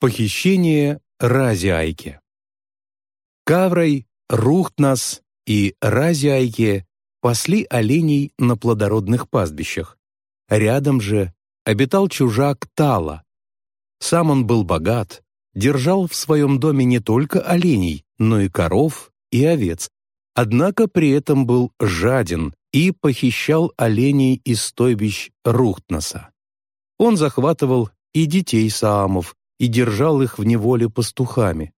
Похищение Разиайки Каврой, Рухтнас и Разиайке пасли оленей на плодородных пастбищах. Рядом же обитал чужак Тала. Сам он был богат, держал в своем доме не только оленей, но и коров и овец, однако при этом был жаден и похищал оленей из стойбищ Рухтнаса. Он захватывал и детей Саамов, и держал их в неволе пастухами.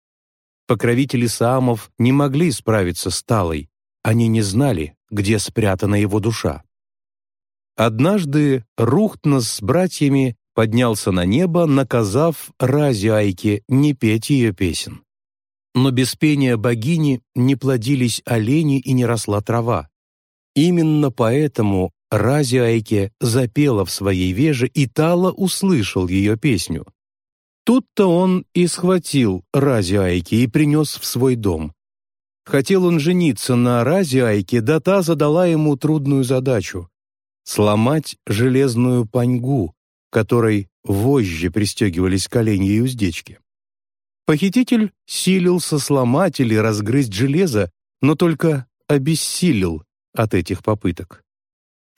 Покровители Саамов не могли справиться с Талой, они не знали, где спрятана его душа. Однажды Рухтнас с братьями поднялся на небо, наказав Разиайке не петь ее песен. Но без пения богини не плодились олени и не росла трава. Именно поэтому Разиайке запела в своей веже, и Тала услышал ее песню. Тут-то он и схватил Разиайки и принес в свой дом. Хотел он жениться на Разиайке, да та задала ему трудную задачу — сломать железную паньгу, которой вожжи пристегивались к оленьей уздечке. Похититель силился сломать или разгрызть железо, но только обессилел от этих попыток.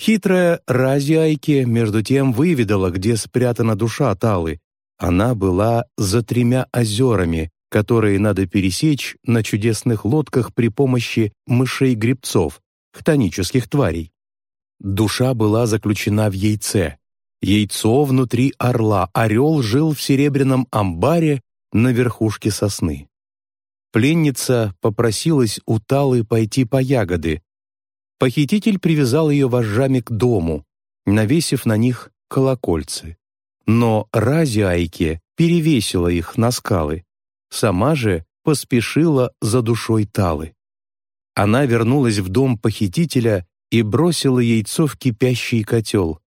Хитрая Разиайке, между тем, выведала, где спрятана душа Талы, она была за тремя озерами, которые надо пересечь на чудесных лодках при помощи мышей-гребцов, хтонических тварей. Душа была заключена в яйце. Яйцо внутри орла, орел жил в серебряном амбаре на верхушке сосны. Пленница попросилась у Талы пойти по ягоды. Похититель привязал ее вожжами к дому, навесив на них колокольцы но Разиайке перевесила их на скалы. Сама же поспешила за душой Талы. Она вернулась в дом похитителя и бросила яйцо в кипящий котел.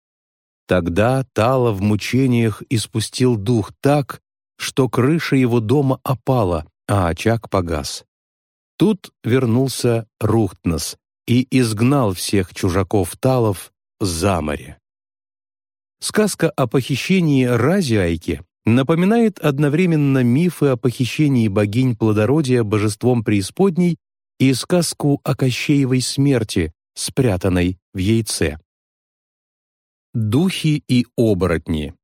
Тогда Тала в мучениях испустил дух так, что крыша его дома опала, а очаг погас. Тут вернулся Рухтнес и изгнал всех чужаков Талов море. Сказка о похищении Разиайки напоминает одновременно мифы о похищении богинь плодородия божеством преисподней и сказку о Кощеевой смерти, спрятанной в яйце. Духи и оборотни.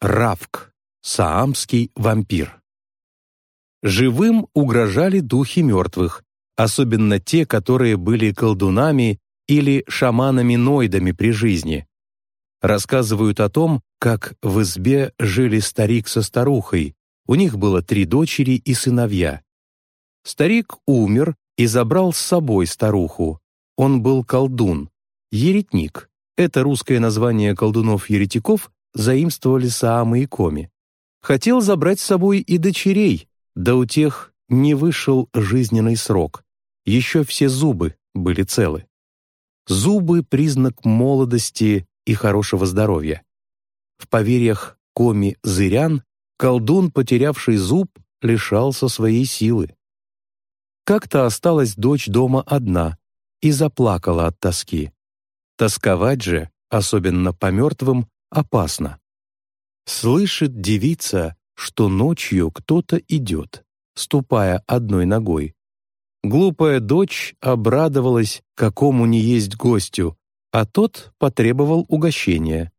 Равк, саамский вампир. Живым угрожали духи мертвых, особенно те, которые были колдунами или шаманами-ноидами при жизни, рассказывают о том, как в избе жили старик со старухой. У них было три дочери и сыновья. Старик умер и забрал с собой старуху. Он был колдун, еретник. Это русское название колдунов-еретиков заимствовали Саамы и Коми. Хотел забрать с собой и дочерей, да у тех не вышел жизненный срок. Еще все зубы были целы. Зубы — признак молодости и хорошего здоровья. В поверьях коми-зырян колдун, потерявший зуб, лишался своей силы. Как-то осталась дочь дома одна и заплакала от тоски. Тосковать же, особенно по мертвым, опасно. Слышит девица, что ночью кто-то идет, ступая одной ногой. Глупая дочь обрадовалась, какому не есть гостю, а тот потребовал угощения.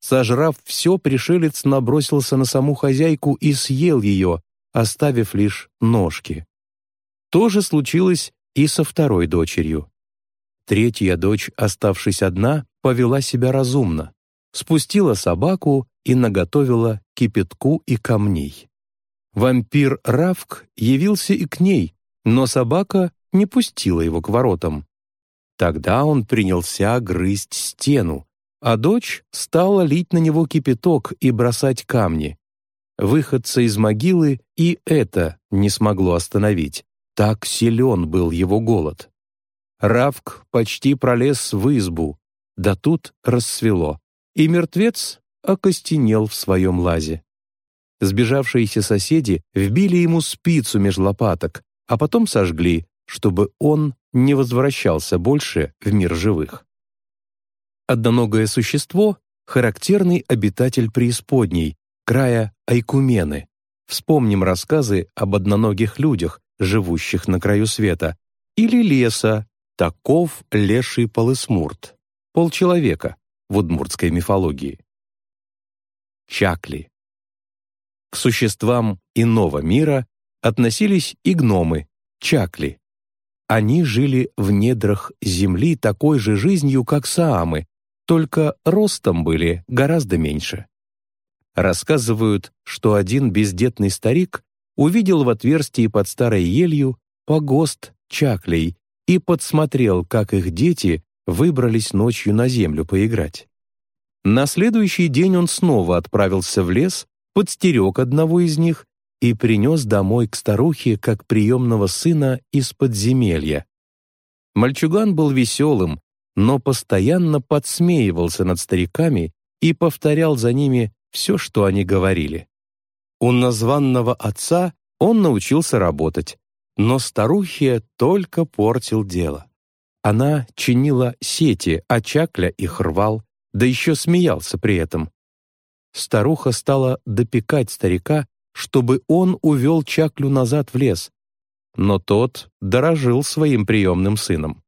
Сожрав все, пришелец набросился на саму хозяйку и съел ее, оставив лишь ножки. То же случилось и со второй дочерью. Третья дочь, оставшись одна, повела себя разумно, спустила собаку и наготовила кипятку и камней. Вампир Равк явился и к ней, но собака не пустила его к воротам. Тогда он принялся грызть стену, а дочь стала лить на него кипяток и бросать камни. Выходца из могилы и это не смогло остановить. Так силен был его голод. Равк почти пролез в избу, да тут рассвело, и мертвец окостенел в своем лазе. Сбежавшиеся соседи вбили ему спицу меж лопаток, а потом сожгли, чтобы он не возвращался больше в мир живых. Одноногое существо — характерный обитатель преисподней, края Айкумены. Вспомним рассказы об одноногих людях, живущих на краю света, или леса, таков леший полысмурт, полчеловека в удмуртской мифологии. Чакли. К существам иного мира относились и гномы, чакли. Они жили в недрах земли такой же жизнью, как саамы, только ростом были гораздо меньше. Рассказывают, что один бездетный старик увидел в отверстии под старой елью погост чаклей и подсмотрел, как их дети выбрались ночью на землю поиграть. На следующий день он снова отправился в лес, подстерег одного из них и принес домой к старухе как приемного сына из подземелья. Мальчуган был веселым, но постоянно подсмеивался над стариками и повторял за ними все, что они говорили. У названного отца он научился работать, но старухе только портил дело. Она чинила сети, а чакля их рвал, да еще смеялся при этом. Старуха стала допекать старика, чтобы он увел чаклю назад в лес, но тот дорожил своим приемным сыном.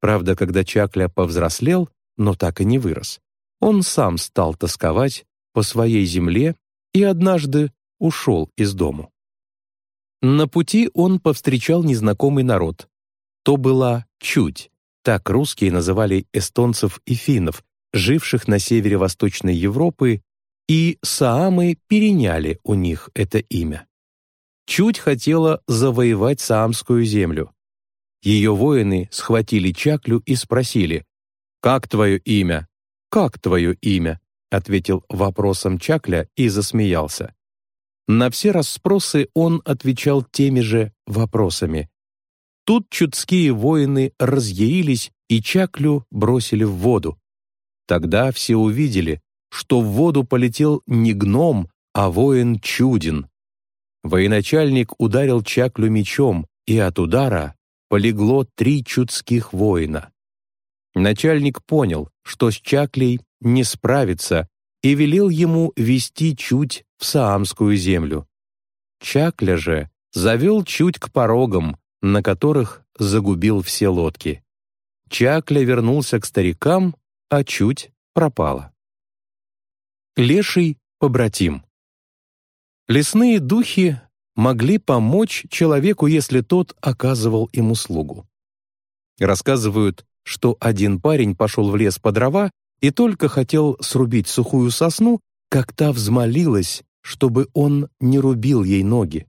Правда, когда чакля повзрослел, но так и не вырос, он сам стал тосковать по своей земле и однажды ушел из дому. На пути он повстречал незнакомый народ. То была Чуть, так русские называли эстонцев и финнов, живших на севере Восточной Европы, и саамы переняли у них это имя. Чуть хотела завоевать саамскую землю. Ее воины схватили Чаклю и спросили, «Как твое имя? Как твое имя?» ответил вопросом Чакля и засмеялся. На все расспросы он отвечал теми же вопросами. Тут чудские воины разъярились и Чаклю бросили в воду. Тогда все увидели, что в воду полетел не гном, а воин Чудин. Военачальник ударил Чаклю мечом, и от удара полегло три чудских воина. Начальник понял, что с Чаклей не справится, и велел ему вести Чуть в Саамскую землю. Чакля же завел Чуть к порогам, на которых загубил все лодки. Чакля вернулся к старикам, а Чуть пропала. Леший побратим. Лесные духи могли помочь человеку, если тот оказывал им услугу. Рассказывают, что один парень пошел в лес по дрова и только хотел срубить сухую сосну, как та взмолилась, чтобы он не рубил ей ноги.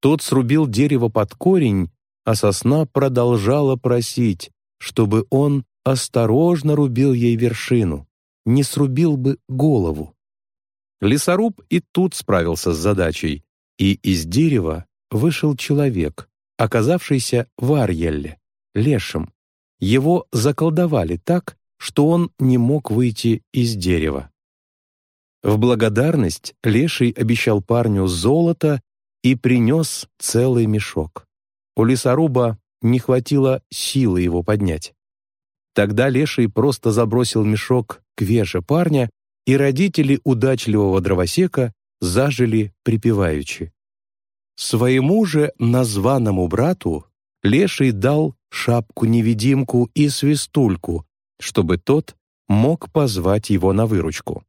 Тот срубил дерево под корень, а сосна продолжала просить, чтобы он осторожно рубил ей вершину, не срубил бы голову. Лесоруб и тут справился с задачей, и из дерева вышел человек, оказавшийся в Арьелле, лешим. Его заколдовали так, что он не мог выйти из дерева. В благодарность Леший обещал парню золото и принес целый мешок. У лесоруба не хватило силы его поднять. Тогда Леший просто забросил мешок к веже парня, и родители удачливого дровосека зажили припеваючи. Своему же названному брату Леший дал шапку-невидимку и свистульку, чтобы тот мог позвать его на выручку.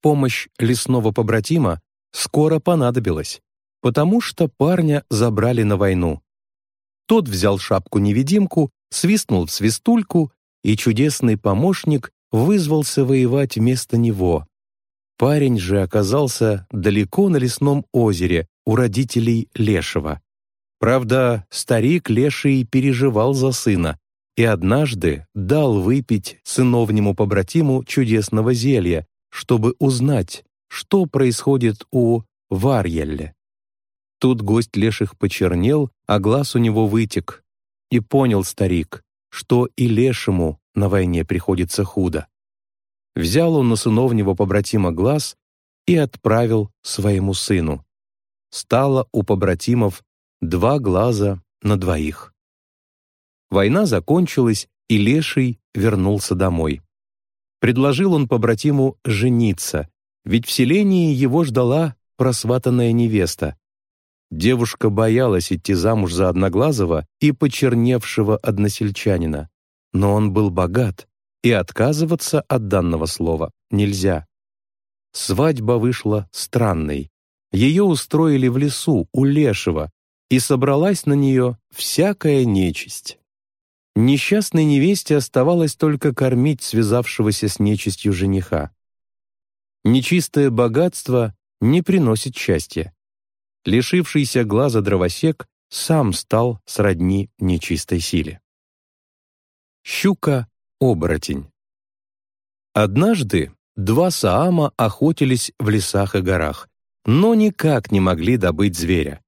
Помощь лесного побратима скоро понадобилась, потому что парня забрали на войну. Тот взял шапку-невидимку, свистнул в свистульку, и чудесный помощник вызвался воевать вместо него. Парень же оказался далеко на лесном озере у родителей Лешего. Правда, старик Леший переживал за сына, и однажды дал выпить сыновнему побратиму чудесного зелья, чтобы узнать, что происходит у Варьелле. Тут гость леших почернел, а глаз у него вытек. И понял старик, что и лешему на войне приходится худо. Взял он на сыновнего побратима глаз и отправил своему сыну. Стало у побратимов два глаза на двоих. Война закончилась, и Леший вернулся домой. Предложил он побратиму жениться, ведь в селении его ждала просватанная невеста. Девушка боялась идти замуж за одноглазого и почерневшего односельчанина, но он был богат, и отказываться от данного слова нельзя. Свадьба вышла странной. Ее устроили в лесу у Лешего, и собралась на нее всякая нечисть. Несчастной невесте оставалось только кормить связавшегося с нечистью жениха. Нечистое богатство не приносит счастья. Лишившийся глаза дровосек сам стал сродни нечистой силе. Щука-оборотень Однажды два Саама охотились в лесах и горах, но никак не могли добыть зверя.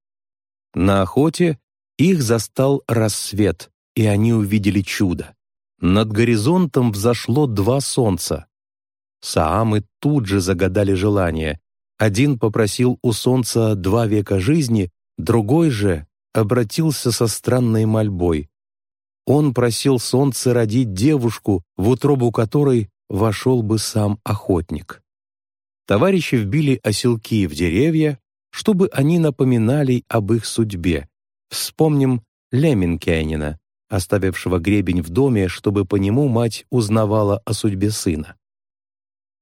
На охоте их застал рассвет, и они увидели чудо. Над горизонтом взошло два солнца. Саамы тут же загадали желание. Один попросил у солнца два века жизни, другой же обратился со странной мольбой. Он просил солнце родить девушку, в утробу которой вошел бы сам охотник. Товарищи вбили оселки в деревья, чтобы они напоминали об их судьбе. Вспомним Леменкянина, оставившего гребень в доме, чтобы по нему мать узнавала о судьбе сына.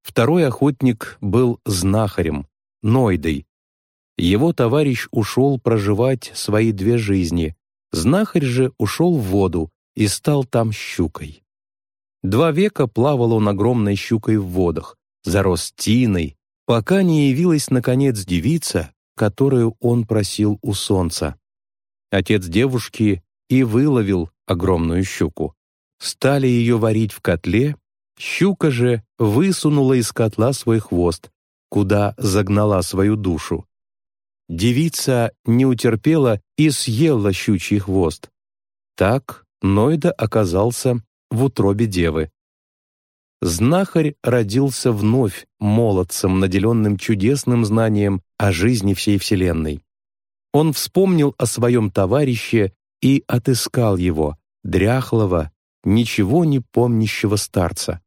Второй охотник был знахарем, Нойдой. Его товарищ ушел проживать свои две жизни. Знахарь же ушел в воду и стал там щукой. Два века плавал он огромной щукой в водах, зарос тиной, пока не явилась, наконец, девица, которую он просил у солнца. Отец девушки и выловил огромную щуку. Стали ее варить в котле Щука же высунула из котла свой хвост, куда загнала свою душу. Девица не утерпела и съела щучий хвост. Так Нойда оказался в утробе девы. Знахарь родился вновь молодцем, наделенным чудесным знанием о жизни всей Вселенной. Он вспомнил о своем товарище и отыскал его, дряхлого, ничего не помнящего старца.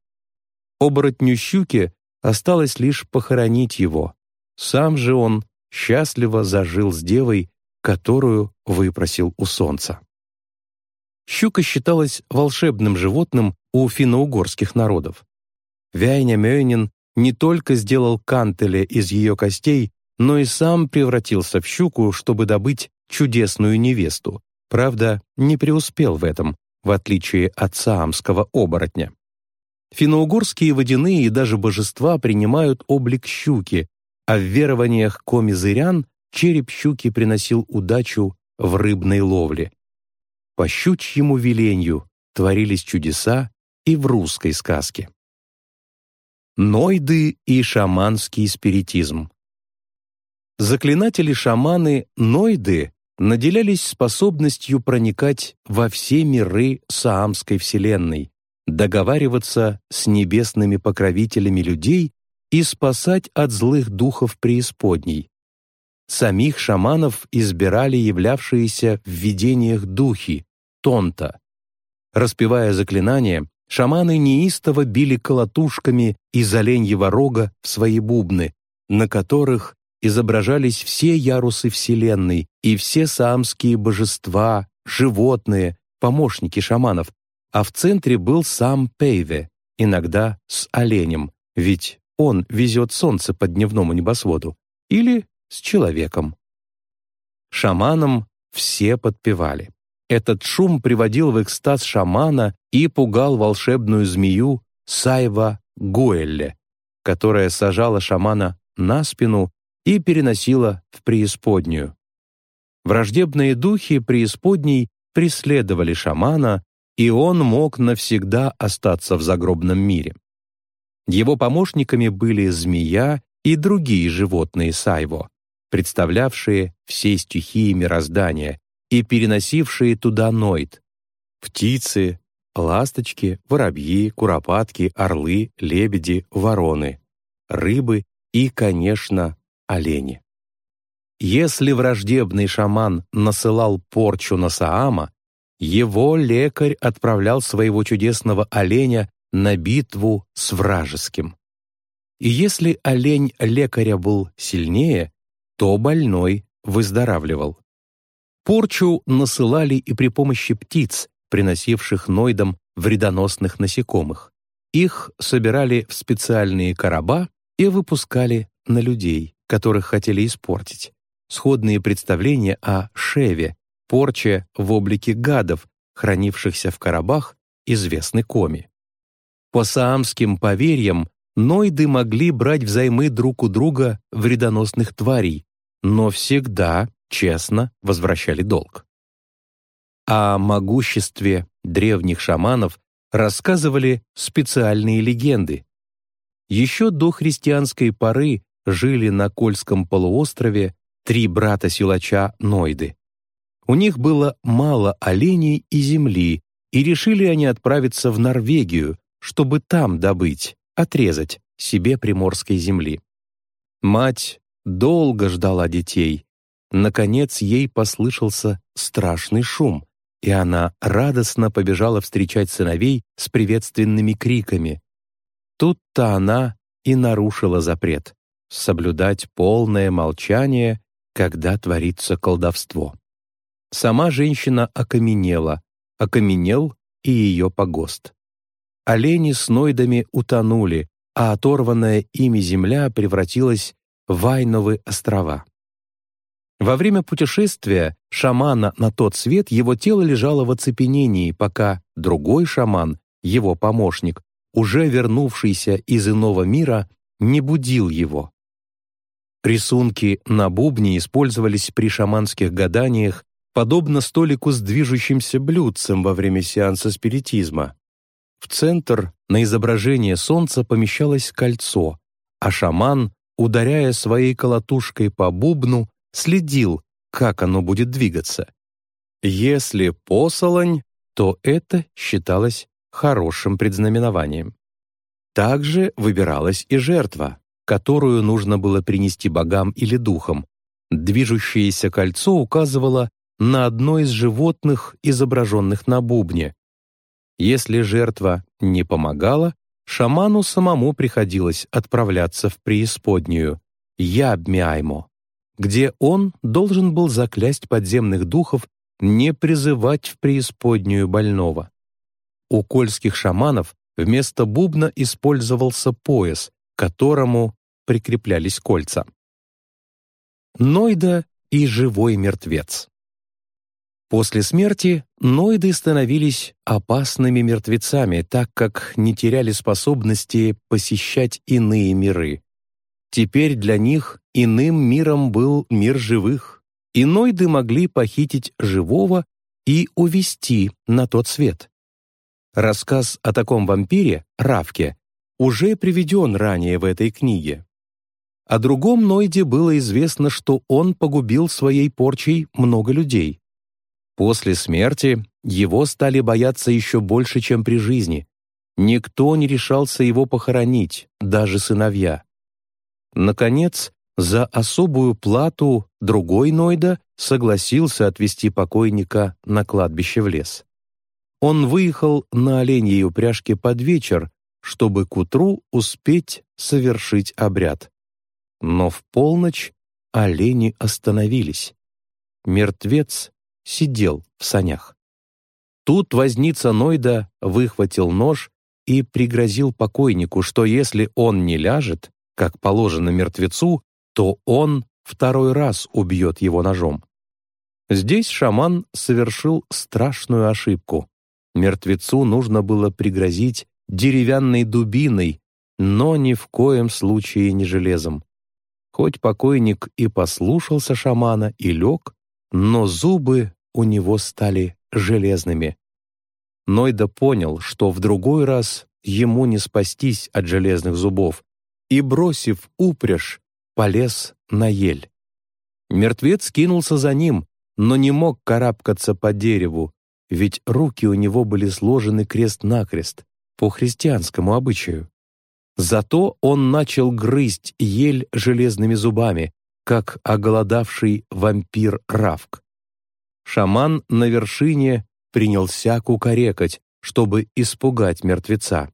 Оборотню щуки осталось лишь похоронить его. Сам же он счастливо зажил с девой, которую выпросил у солнца. Щука считалась волшебным животным у финно-угорских народов. Вяйня Мёйнин не только сделал кантеля из ее костей, но и сам превратился в щуку, чтобы добыть чудесную невесту. Правда, не преуспел в этом, в отличие от саамского оборотня. Финно-угорские водяные и даже божества принимают облик щуки, а в верованиях комизырян череп щуки приносил удачу в рыбной ловле. По щучьему веленью творились чудеса и в русской сказке. Нойды и шаманский спиритизм Заклинатели-шаманы Нойды наделялись способностью проникать во все миры Саамской вселенной, договариваться с небесными покровителями людей и спасать от злых духов преисподней. Самих шаманов избирали являвшиеся в видениях духи, тонта. Распевая заклинания, шаманы неистово били колотушками из оленьего рога в свои бубны, на которых изображались все ярусы Вселенной и все саамские божества, животные, помощники шаманов, а в центре был сам Пейве, иногда с оленем, ведь он везет солнце по дневному небосводу, или с человеком. Шаманам все подпевали. Этот шум приводил в экстаз шамана и пугал волшебную змею Сайва Гуэлле, которая сажала шамана на спину и переносила в преисподнюю. Враждебные духи преисподней преследовали шамана, и он мог навсегда остаться в загробном мире. Его помощниками были змея и другие животные Сайво, представлявшие все стихии мироздания и переносившие туда Нойд. Птицы, ласточки, воробьи, куропатки, орлы, лебеди, вороны, рыбы и, конечно, олени. Если враждебный шаман насылал порчу на Саама, его лекарь отправлял своего чудесного оленя на битву с вражеским. и если олень лекаря был сильнее, то больной выздоравливал. Порчу насылали и при помощи птиц, приносивших нойдам вредоносных насекомых. Их собирали в специальные короба и выпускали на людей, которых хотели испортить. Сходные представления о шеве, порче в облике гадов, хранившихся в коробах, известны коми. По саамским поверьям, нойды могли брать взаймы друг у друга вредоносных тварей, но всегда честно возвращали долг. О могуществе древних шаманов рассказывали специальные легенды. Еще до христианской поры жили на Кольском полуострове три брата-силача Нойды. У них было мало оленей и земли, и решили они отправиться в Норвегию, чтобы там добыть, отрезать себе приморской земли. Мать долго ждала детей. Наконец ей послышался страшный шум, и она радостно побежала встречать сыновей с приветственными криками. Тут-то она и нарушила запрет — соблюдать полное молчание, когда творится колдовство. Сама женщина окаменела, окаменел и ее погост. Олени с нойдами утонули, а оторванная ими земля превратилась в Айновы острова. Во время путешествия шамана на тот свет его тело лежало в оцепенении, пока другой шаман, его помощник, уже вернувшийся из иного мира, не будил его. Рисунки на бубне использовались при шаманских гаданиях подобно столику с движущимся блюдцем во время сеанса спиритизма. В центр на изображение солнца помещалось кольцо, а шаман, ударяя своей колотушкой по бубну, следил, как оно будет двигаться. Если посолонь, то это считалось хорошим предзнаменованием. Также выбиралась и жертва, которую нужно было принести богам или духам. Движущееся кольцо указывало на одно из животных, изображенных на бубне. Если жертва не помогала, шаману самому приходилось отправляться в преисподнюю, Ябмяймо, где он должен был заклясть подземных духов не призывать в преисподнюю больного. У кольских шаманов вместо бубна использовался пояс, к которому прикреплялись кольца. Нойда и живой мертвец. После смерти ноиды становились опасными мертвецами, так как не теряли способности посещать иные миры. Теперь для них иным миром был мир живых, и ноиды могли похитить живого и увести на тот свет. Рассказ о таком вампире, Равке, уже приведен ранее в этой книге. О другом Нойде было известно, что он погубил своей порчей много людей. После смерти его стали бояться еще больше, чем при жизни. Никто не решался его похоронить, даже сыновья. Наконец, за особую плату другой Нойда согласился отвезти покойника на кладбище в лес. Он выехал на оленьей упряжке под вечер, чтобы к утру успеть совершить обряд. Но в полночь олени остановились. Мертвец сидел в санях. Тут возница Нойда выхватил нож и пригрозил покойнику, что если он не ляжет, как положено мертвецу, то он второй раз убьет его ножом. Здесь шаман совершил страшную ошибку. Мертвецу нужно было пригрозить деревянной дубиной, но ни в коем случае не железом. Хоть покойник и послушался шамана и лег, но зубы у него стали железными. Нойда понял, что в другой раз ему не спастись от железных зубов, и, бросив упряжь, полез на ель. Мертвец кинулся за ним, но не мог карабкаться по дереву, ведь руки у него были сложены крест-накрест, по христианскому обычаю. Зато он начал грызть ель железными зубами, как оголодавший вампир Равк. Шаман на вершине принялся кукарекать, чтобы испугать мертвеца.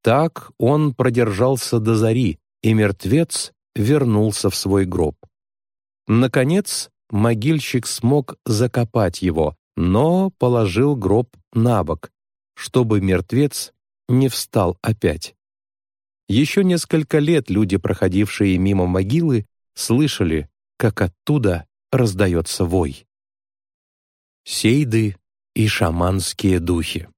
Так он продержался до зари, и мертвец вернулся в свой гроб. Наконец, могильщик смог закопать его, но положил гроб на бок, чтобы мертвец не встал опять. Еще несколько лет люди, проходившие мимо могилы, слышали, как оттуда раздается вой. Сейды и шаманские духи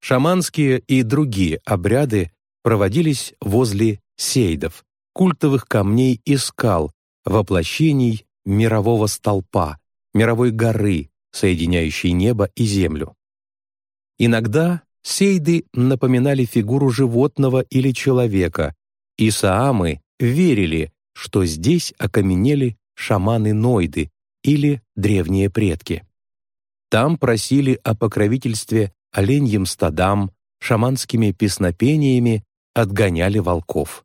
Шаманские и другие обряды проводились возле сейдов, культовых камней и скал, воплощений мирового столпа, мировой горы, соединяющей небо и землю. Иногда Сейды напоминали фигуру животного или человека, и саамы верили, что здесь окаменели шаманы-нойды или древние предки. Там просили о покровительстве оленьим стадам, шаманскими песнопениями отгоняли волков.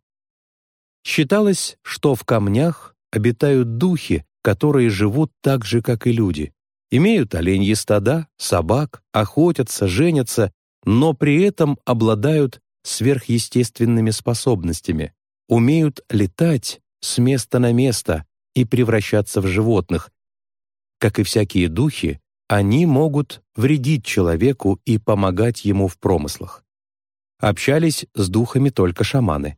Считалось, что в камнях обитают духи, которые живут так же, как и люди, имеют оленьи стада, собак, охотятся, женятся но при этом обладают сверхъестественными способностями, умеют летать с места на место и превращаться в животных. Как и всякие духи, они могут вредить человеку и помогать ему в промыслах. Общались с духами только шаманы.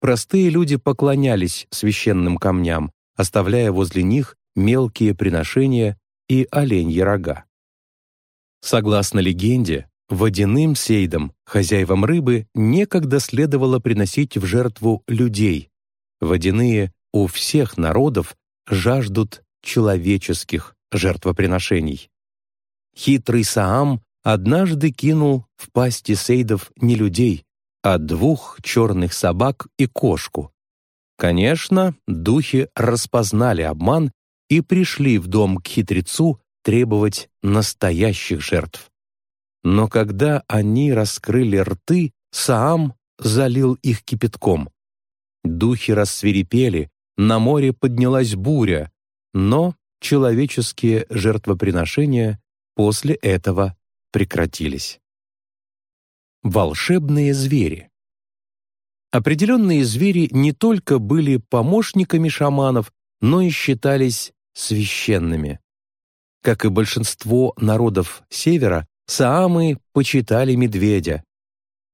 Простые люди поклонялись священным камням, оставляя возле них мелкие приношения и оленьи рога. Согласно легенде, Водяным сейдам, хозяевам рыбы, некогда следовало приносить в жертву людей. Водяные у всех народов жаждут человеческих жертвоприношений. Хитрый Саам однажды кинул в пасти сейдов не людей, а двух черных собак и кошку. Конечно, духи распознали обман и пришли в дом к хитрецу требовать настоящих жертв. Но когда они раскрыли рты, Саам залил их кипятком. Духи рассверепели, на море поднялась буря, но человеческие жертвоприношения после этого прекратились. Волшебные звери Определенные звери не только были помощниками шаманов, но и считались священными. Как и большинство народов Севера, Саамы почитали медведя.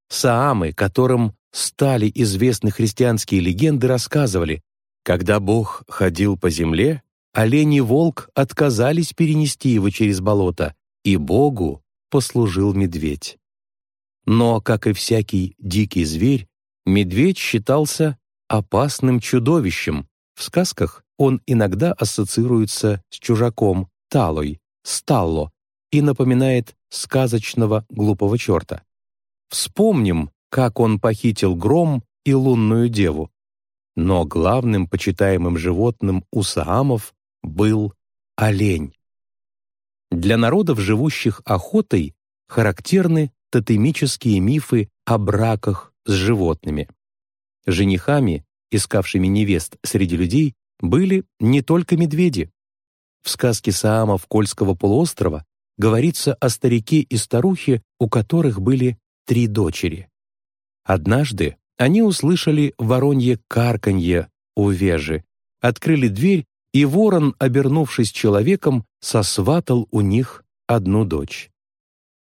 Саамы, которым стали известны христианские легенды, рассказывали, когда Бог ходил по земле, олень и волк отказались перенести его через болото, и Богу послужил медведь. Но, как и всякий дикий зверь, медведь считался опасным чудовищем. В сказках он иногда ассоциируется с чужаком Талой, Сталло, и напоминает сказочного глупого черта. Вспомним, как он похитил гром и лунную деву. Но главным почитаемым животным у саамов был олень. Для народов, живущих охотой, характерны тотемические мифы о браках с животными. Женихами, искавшими невест среди людей, были не только медведи. В сказке саамов Кольского полуострова говорится о старике и старухе, у которых были три дочери. Однажды они услышали воронье карканье у вежи, открыли дверь, и ворон, обернувшись человеком, сосватал у них одну дочь.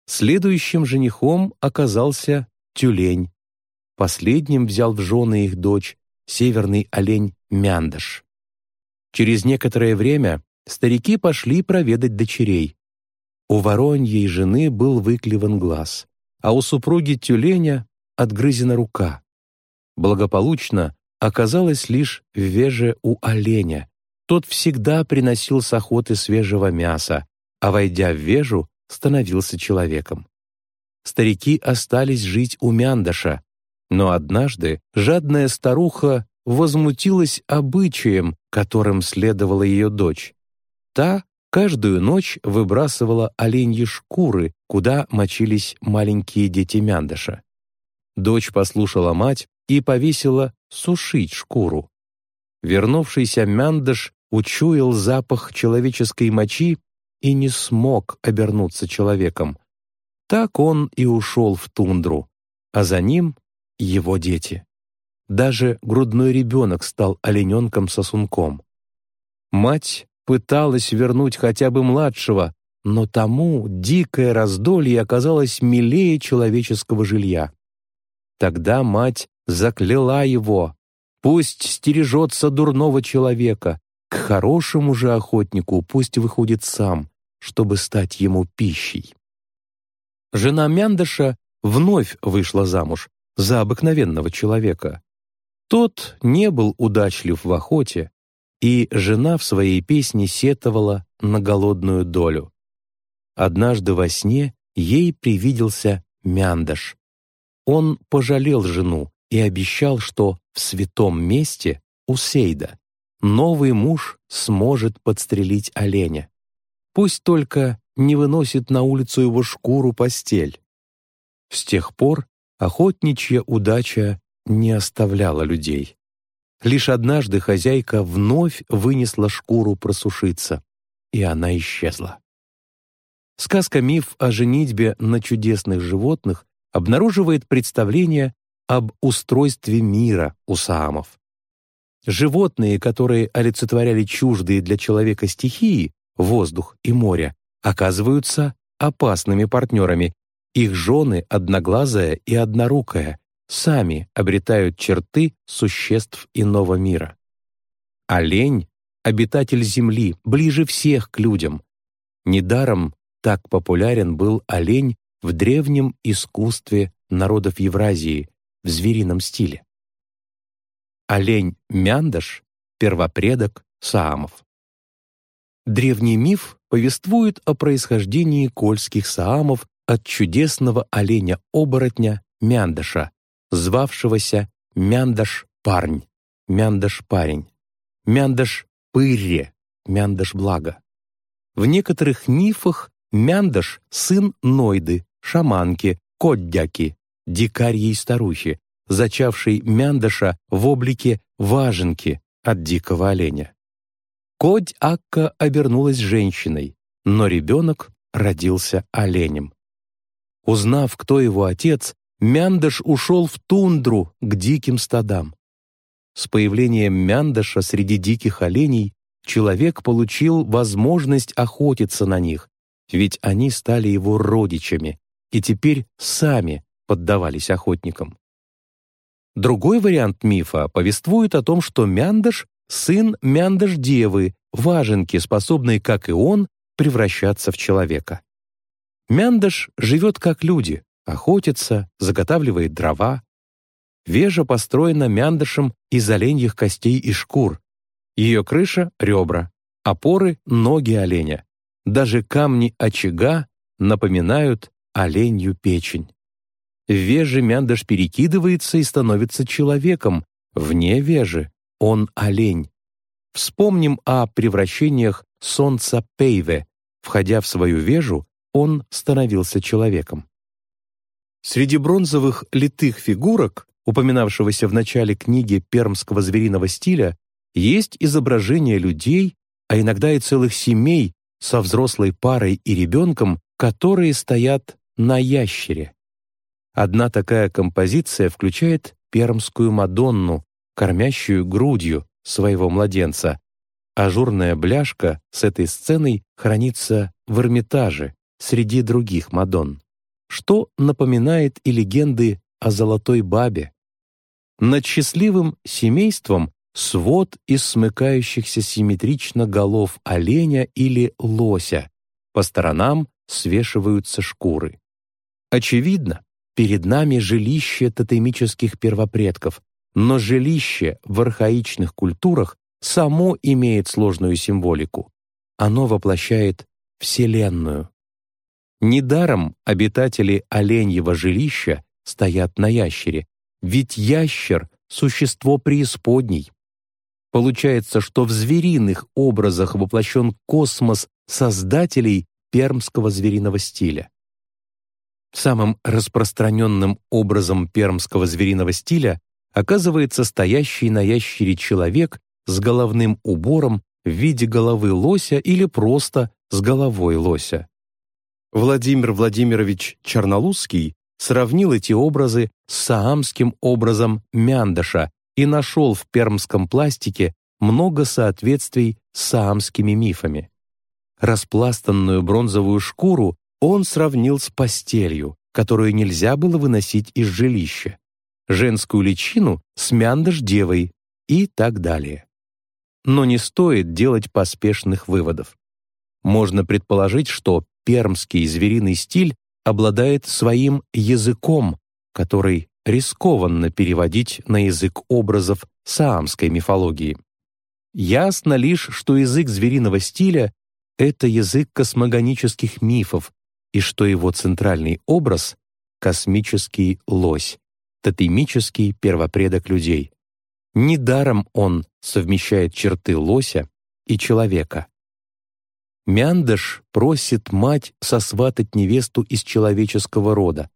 Следующим женихом оказался тюлень. Последним взял в жены их дочь северный олень Мяндаш. Через некоторое время старики пошли проведать дочерей. У вороньей жены был выклеван глаз, а у супруги тюленя отгрызена рука. Благополучно оказалось лишь в веже у оленя. Тот всегда приносил с охоты свежего мяса, а, войдя в вежу, становился человеком. Старики остались жить у Мяндаша, но однажды жадная старуха возмутилась обычаем, которым следовала ее дочь. Та каждую ночь выбрасывала оленьи шкуры, куда мочились маленькие дети Мяндыша. Дочь послушала мать и повесила сушить шкуру. Вернувшийся Мяндыш учуял запах человеческой мочи и не смог обернуться человеком. Так он и ушел в тундру, а за ним его дети. даже грудной ребенок стал олененком-сосунком. Мать пыталась вернуть хотя бы младшего, но тому дикое раздолье оказалось милее человеческого жилья. Тогда мать закляла его, пусть стережется дурного человека, к хорошему же охотнику пусть выходит сам, чтобы стать ему пищей. Жена Мяндыша вновь вышла замуж за обыкновенного человека. Тот не был удачлив в охоте, и жена в своей песне сетовала на голодную долю. Однажды во сне ей привиделся Мяндаш. Он пожалел жену и обещал, что в святом месте у Сейда новый муж сможет подстрелить оленя. Пусть только не выносит на улицу его шкуру постель. С тех пор охотничья удача не оставляла людей. Лишь однажды хозяйка вновь вынесла шкуру просушиться, и она исчезла. Сказка-миф о женитьбе на чудесных животных обнаруживает представление об устройстве мира у саамов. Животные, которые олицетворяли чуждые для человека стихии, воздух и море, оказываются опасными партнерами. Их жены, одноглазая и однорукая, сами обретают черты существ иного мира. Олень — обитатель Земли, ближе всех к людям. Недаром так популярен был олень в древнем искусстве народов Евразии в зверином стиле. Олень Мяндаш — первопредок саамов. Древний миф повествует о происхождении кольских саамов от чудесного оленя-оборотня Мяндаша, звавшегося Мяндаш-парень, Мяндаш-парень, Мяндаш-пырре, Мяндаш-благо. В некоторых мифах Мяндаш — сын Нойды, шаманки, Коддяки, дикарьей старухи, зачавшей Мяндаша в облике важенки от дикого оленя. Кодь Акка обернулась женщиной, но ребенок родился оленем. Узнав, кто его отец, Мяндаш ушел в тундру к диким стадам. С появлением Мяндаша среди диких оленей человек получил возможность охотиться на них, ведь они стали его родичами и теперь сами поддавались охотникам. Другой вариант мифа повествует о том, что Мяндаш — сын Мяндаш-девы, важенки, способной, как и он, превращаться в человека. Мяндаш живет как люди, охотится, заготавливает дрова. Вежа построена Мяндашем из оленьих костей и шкур. Ее крыша — ребра, опоры — ноги оленя. Даже камни очага напоминают оленью печень. В веже Мяндаш перекидывается и становится человеком, вне вежи он олень. Вспомним о превращениях солнца Пейве. Входя в свою вежу, он становился человеком. Среди бронзовых литых фигурок, упоминавшегося в начале книги пермского звериного стиля, есть изображения людей, а иногда и целых семей со взрослой парой и ребенком, которые стоят на ящере. Одна такая композиция включает пермскую Мадонну, кормящую грудью своего младенца. Ажурная бляшка с этой сценой хранится в Эрмитаже среди других Мадонн, что напоминает и легенды о Золотой Бабе. Над счастливым семейством свод из смыкающихся симметрично голов оленя или лося. По сторонам свешиваются шкуры. Очевидно, перед нами жилище тотемических первопредков, но жилище в архаичных культурах само имеет сложную символику. Оно воплощает Вселенную. Недаром обитатели оленьего жилища стоят на ящере, ведь ящер — существо преисподней. Получается, что в звериных образах воплощен космос создателей пермского звериного стиля. Самым распространенным образом пермского звериного стиля оказывается стоящий на ящере человек с головным убором в виде головы лося или просто с головой лося. Владимир Владимирович Чернолузский сравнил эти образы с саамским образом Мяндаша и нашел в пермском пластике много соответствий с саамскими мифами. Распластанную бронзовую шкуру он сравнил с постелью, которую нельзя было выносить из жилища, женскую личину с мяндаш-девой и так далее. Но не стоит делать поспешных выводов. Можно предположить, что пермский звериный стиль обладает своим языком, который рискованно переводить на язык образов саамской мифологии. Ясно лишь, что язык звериного стиля — это язык космогонических мифов, и что его центральный образ — космический лось, тотемический первопредок людей. Недаром он совмещает черты лося и человека. Мяндаш просит мать сосватать невесту из человеческого рода.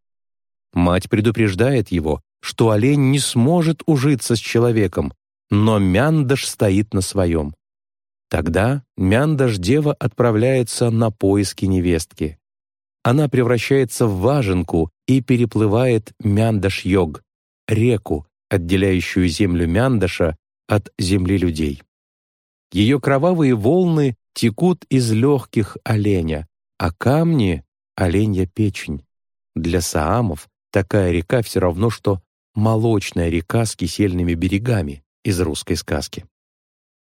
Мать предупреждает его, что олень не сможет ужиться с человеком, но Мяндаш стоит на своем. Тогда Мяндаш-дева отправляется на поиски невестки. Она превращается в важенку и переплывает Мяндаш-йог, реку, отделяющую землю Мяндаша от земли людей. Ее кровавые волны текут из легких оленя, а камни — оленья печень. Для саамов такая река все равно, что молочная река с кисельными берегами из русской сказки.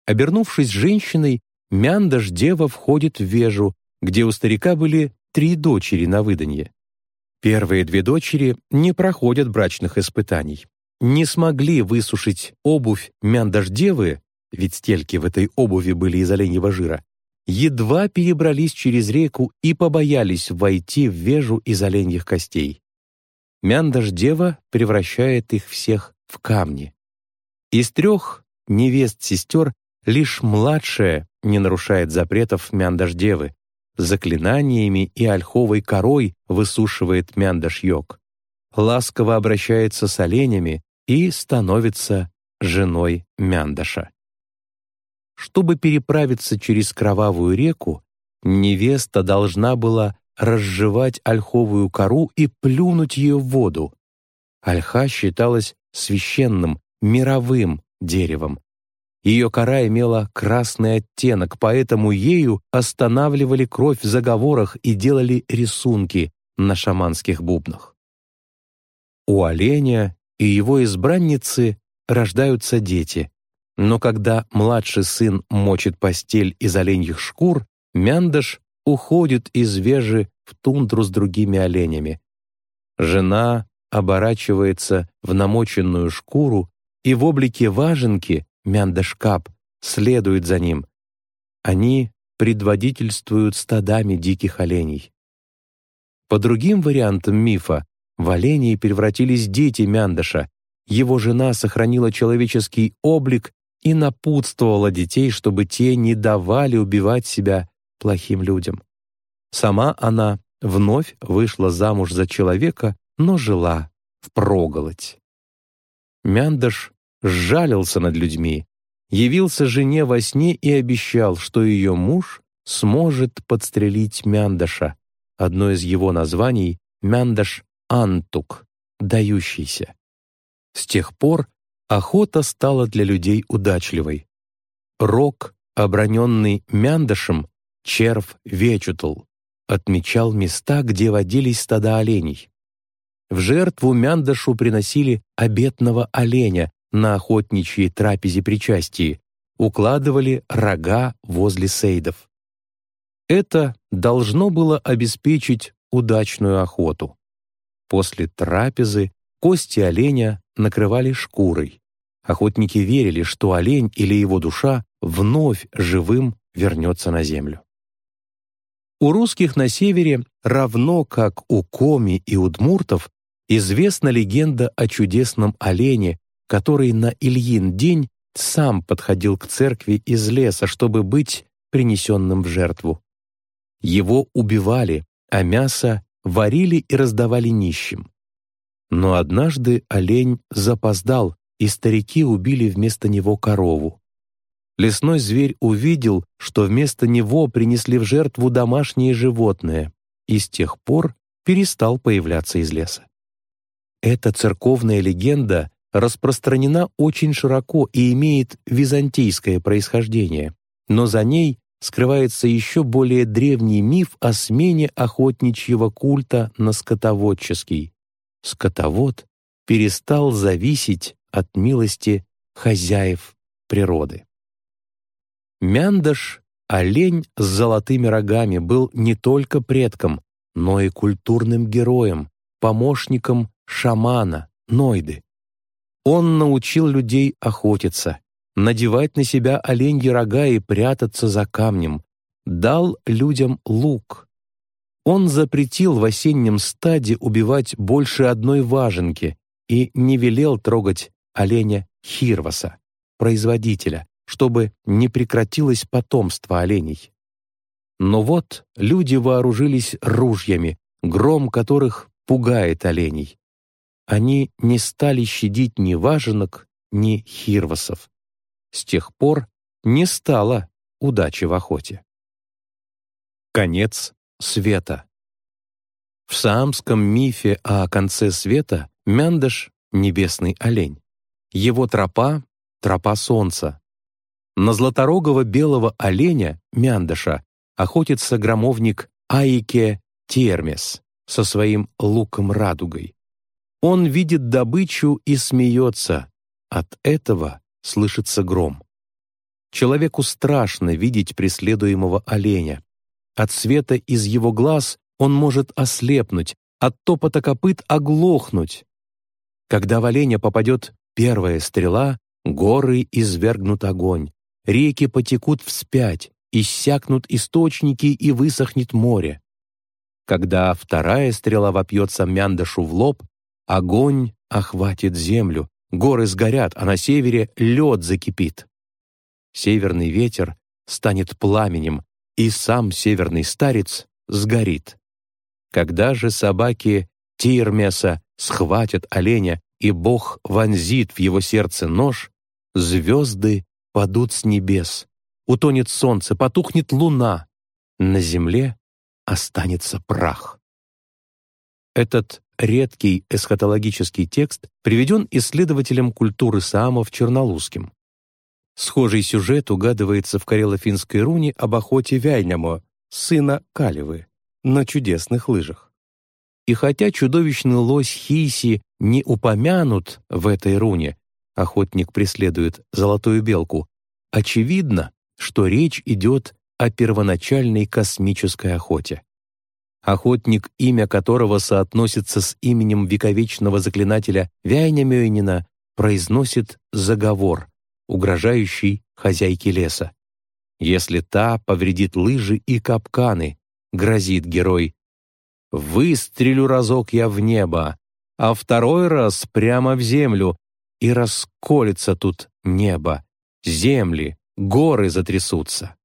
Обернувшись женщиной, Мяндаш-дева входит в вежу, где у старика были три дочери на выданье. Первые две дочери не проходят брачных испытаний. Не смогли высушить обувь Мяндаш-девы, ведь стельки в этой обуви были из оленьего жира, едва перебрались через реку и побоялись войти в вежу из оленьих костей. Мяндаш-дева превращает их всех в камни. Из трех невест-сестер лишь младшая не нарушает запретов Мяндаш-девы, заклинаниями и ольховой корой высушивает Мяндаш-йог, ласково обращается с оленями и становится женой Мяндаша. Чтобы переправиться через кровавую реку, невеста должна была разжевать ольховую кору и плюнуть ее в воду. Ольха считалась священным, мировым деревом. Ее кора имела красный оттенок, поэтому ею останавливали кровь в заговорах и делали рисунки на шаманских бубнах. У оленя и его избранницы рождаются дети, но когда младший сын мочит постель из оленьих шкур, Мяндаш уходит из вежи в тундру с другими оленями. Жена оборачивается в намоченную шкуру и в облике важенки Мяндашкап следует за ним. Они предводительствуют стадами диких оленей. По другим вариантам мифа, в оленей превратились дети Мяндаша. Его жена сохранила человеческий облик и напутствовала детей, чтобы те не давали убивать себя плохим людям. Сама она вновь вышла замуж за человека, но жила в проголодь. Мяндаш сжалился над людьми, явился жене во сне и обещал, что ее муж сможет подстрелить Мяндаша. Одно из его названий — Мяндаш Антук, дающийся. С тех пор охота стала для людей удачливой. Рок, оброненный мяндашем, червь вечутл, отмечал места, где водились стада оленей. В жертву мяндашу приносили обетного оленя на охотничьей трапезе причастии, укладывали рога возле сейдов. Это должно было обеспечить удачную охоту. После трапезы кости оленя накрывали шкурой. Охотники верили, что олень или его душа вновь живым вернется на землю. У русских на севере, равно как у коми и удмуртов, известна легенда о чудесном олене, который на Ильин день сам подходил к церкви из леса, чтобы быть принесенным в жертву. Его убивали, а мясо варили и раздавали нищим. Но однажды олень запоздал, и старики убили вместо него корову. Лесной зверь увидел, что вместо него принесли в жертву домашнее животное, и с тех пор перестал появляться из леса. Эта церковная легенда распространена очень широко и имеет византийское происхождение, но за ней скрывается еще более древний миф о смене охотничьего культа на скотоводческий. Скотовод перестал зависеть от милости хозяев природы. Мяндаш, олень с золотыми рогами, был не только предком, но и культурным героем, помощником шамана, Нойды. Он научил людей охотиться, надевать на себя оленьи рога и прятаться за камнем, дал людям лук. Он запретил в осеннем стаде убивать больше одной важенки и не велел трогать оленя Хирваса, производителя, чтобы не прекратилось потомство оленей. Но вот люди вооружились ружьями, гром которых пугает оленей. Они не стали щадить ни важенок, ни хирвасов. С тех пор не стало удачи в охоте. Конец света. В саамском мифе о конце света Мяндаш — небесный олень. Его тропа — тропа солнца. На златорогого белого оленя, Мяндаша, охотится громовник Аике Термес со своим луком-радугой. Он видит добычу и смеется. От этого слышится гром. Человеку страшно видеть преследуемого оленя. От света из его глаз он может ослепнуть, от топота копыт оглохнуть. Когда в оленя попадет первая стрела, горы извергнут огонь, реки потекут вспять, иссякнут источники и высохнет море. Когда вторая стрела вопьется Мяндашу в лоб, огонь охватит землю, горы сгорят, а на севере лед закипит. Северный ветер станет пламенем, и сам северный старец сгорит. Когда же собаки Тирмеса схватят оленя, и Бог вонзит в его сердце нож, звезды падут с небес, утонет солнце, потухнет луна, на земле останется прах. Этот редкий эсхатологический текст приведен исследователем культуры саамов Чернолузским. Схожий сюжет угадывается в карело-финской руне об охоте Вяйнямо, сына Калевы, на чудесных лыжах. И хотя чудовищный лось Хиси не упомянут в этой руне, охотник преследует золотую белку, очевидно, что речь идет о первоначальной космической охоте. Охотник, имя которого соотносится с именем вековечного заклинателя Вяйня произносит заговор, угрожающий хозяйке леса. Если та повредит лыжи и капканы, грозит герой. «Выстрелю разок я в небо, а второй раз прямо в землю, и расколется тут небо, земли, горы затрясутся».